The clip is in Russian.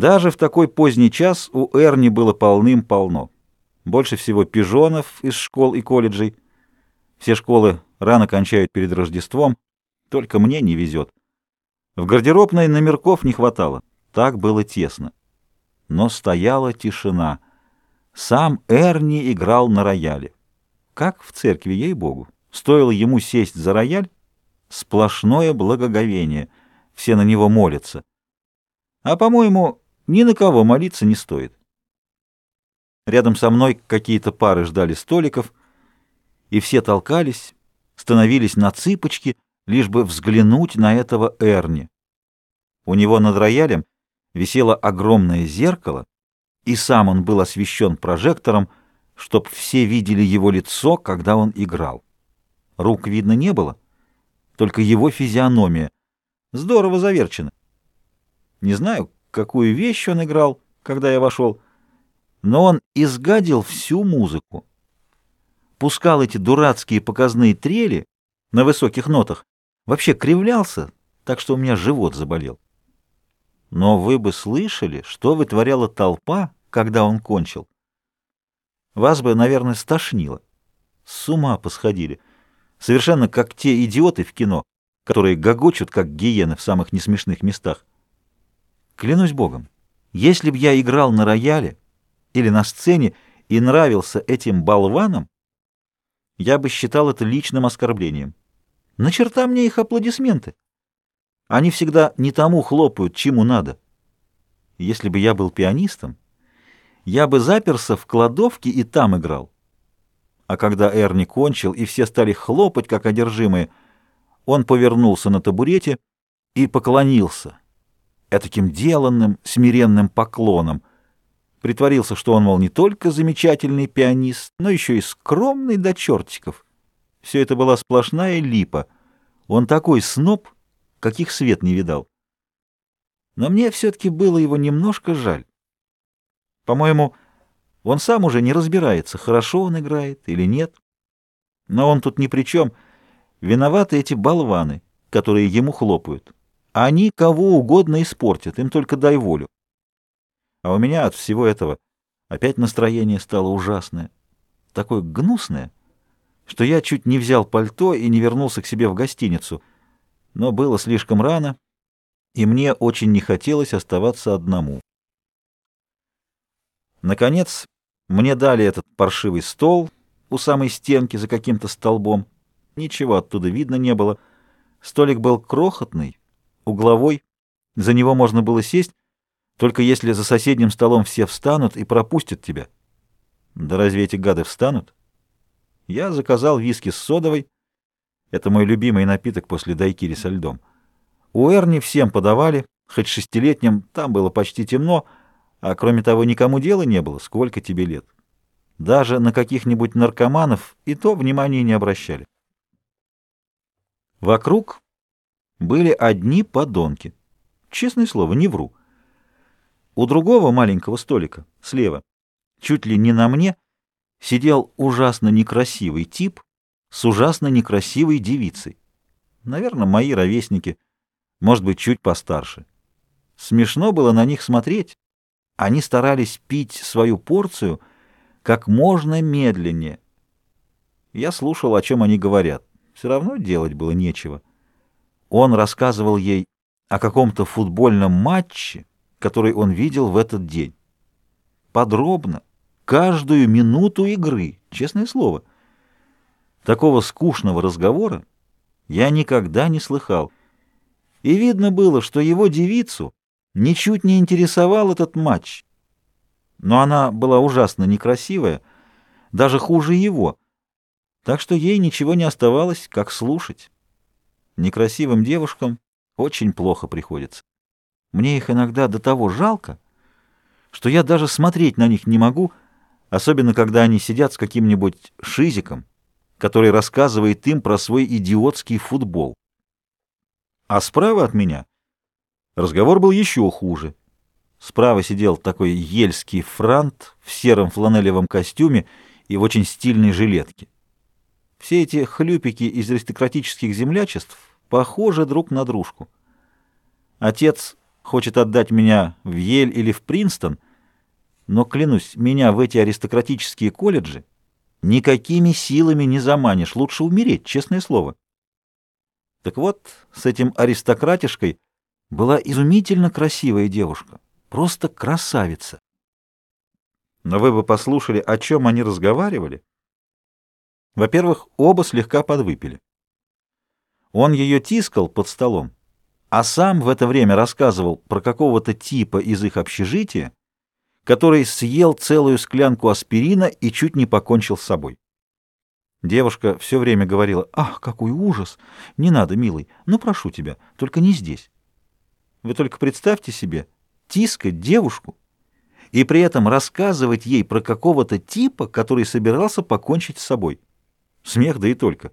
Даже в такой поздний час у Эрни было полным-полно. Больше всего пижонов из школ и колледжей. Все школы рано кончают перед Рождеством, только мне не везет. В гардеробной номерков не хватало, так было тесно. Но стояла тишина. Сам Эрни играл на рояле. Как в церкви, ей-богу. Стоило ему сесть за рояль, сплошное благоговение. Все на него молятся. А, по-моему, ни на кого молиться не стоит. Рядом со мной какие-то пары ждали столиков, и все толкались, становились на цыпочки, лишь бы взглянуть на этого Эрни. У него над роялем висело огромное зеркало, и сам он был освещен прожектором, чтоб все видели его лицо, когда он играл. Рук видно не было, только его физиономия. Здорово заверчена. Не знаю, какую вещь он играл, когда я вошел, но он изгадил всю музыку. Пускал эти дурацкие показные трели на высоких нотах, вообще кривлялся, так что у меня живот заболел. Но вы бы слышали, что вытворяла толпа, когда он кончил. Вас бы, наверное, стошнило. С ума посходили. Совершенно как те идиоты в кино, которые гогочут, как гиены в самых несмешных местах. Клянусь Богом, если б я играл на рояле или на сцене и нравился этим болванам, я бы считал это личным оскорблением. На черта мне их аплодисменты. Они всегда не тому хлопают, чему надо. Если бы я был пианистом, я бы заперся в кладовке и там играл. А когда Эрни кончил, и все стали хлопать, как одержимые, он повернулся на табурете и поклонился этаким деланным, смиренным поклоном. Притворился, что он, мол, не только замечательный пианист, но еще и скромный до чертиков. Все это была сплошная липа. Он такой сноб, каких свет не видал. Но мне все-таки было его немножко жаль. По-моему, он сам уже не разбирается, хорошо он играет или нет. Но он тут ни при чем. Виноваты эти болваны, которые ему хлопают. Они кого угодно испортят, им только дай волю. А у меня от всего этого опять настроение стало ужасное, такое гнусное, что я чуть не взял пальто и не вернулся к себе в гостиницу. Но было слишком рано, и мне очень не хотелось оставаться одному. Наконец, мне дали этот паршивый стол у самой стенки за каким-то столбом. Ничего оттуда видно не было. Столик был крохотный, угловой, за него можно было сесть, только если за соседним столом все встанут и пропустят тебя. Да разве эти гады встанут? Я заказал виски с содовой. Это мой любимый напиток после дайкири со льдом. У Эрни всем подавали, хоть шестилетним, там было почти темно, а кроме того никому дела не было, сколько тебе лет. Даже на каких-нибудь наркоманов и то внимания не обращали. Вокруг были одни подонки. Честное слово, не вру. У другого маленького столика, слева, чуть ли не на мне, сидел ужасно некрасивый тип с ужасно некрасивой девицей. Наверное, мои ровесники, может быть, чуть постарше. Смешно было на них смотреть. Они старались пить свою порцию как можно медленнее. Я слушал, о чем они говорят. Все равно делать было нечего. Он рассказывал ей о каком-то футбольном матче, который он видел в этот день. Подробно, каждую минуту игры, честное слово. Такого скучного разговора я никогда не слыхал. И видно было, что его девицу ничуть не интересовал этот матч. Но она была ужасно некрасивая, даже хуже его, так что ей ничего не оставалось, как слушать. Некрасивым девушкам очень плохо приходится. Мне их иногда до того жалко, что я даже смотреть на них не могу, особенно когда они сидят с каким-нибудь шизиком, который рассказывает им про свой идиотский футбол. А справа от меня разговор был еще хуже. Справа сидел такой ельский франт в сером фланелевом костюме и в очень стильной жилетке. Все эти хлюпики из аристократических землячеств похожи друг на дружку. Отец хочет отдать меня в Ель или в Принстон, но, клянусь, меня в эти аристократические колледжи никакими силами не заманишь, лучше умереть, честное слово. Так вот, с этим аристократишкой была изумительно красивая девушка, просто красавица. Но вы бы послушали, о чем они разговаривали. Во-первых, оба слегка подвыпили. Он ее тискал под столом, а сам в это время рассказывал про какого-то типа из их общежития, который съел целую склянку аспирина и чуть не покончил с собой. Девушка все время говорила, «Ах, какой ужас! Не надо, милый, ну прошу тебя, только не здесь». Вы только представьте себе, тискать девушку и при этом рассказывать ей про какого-то типа, который собирался покончить с собой. Смех да и только.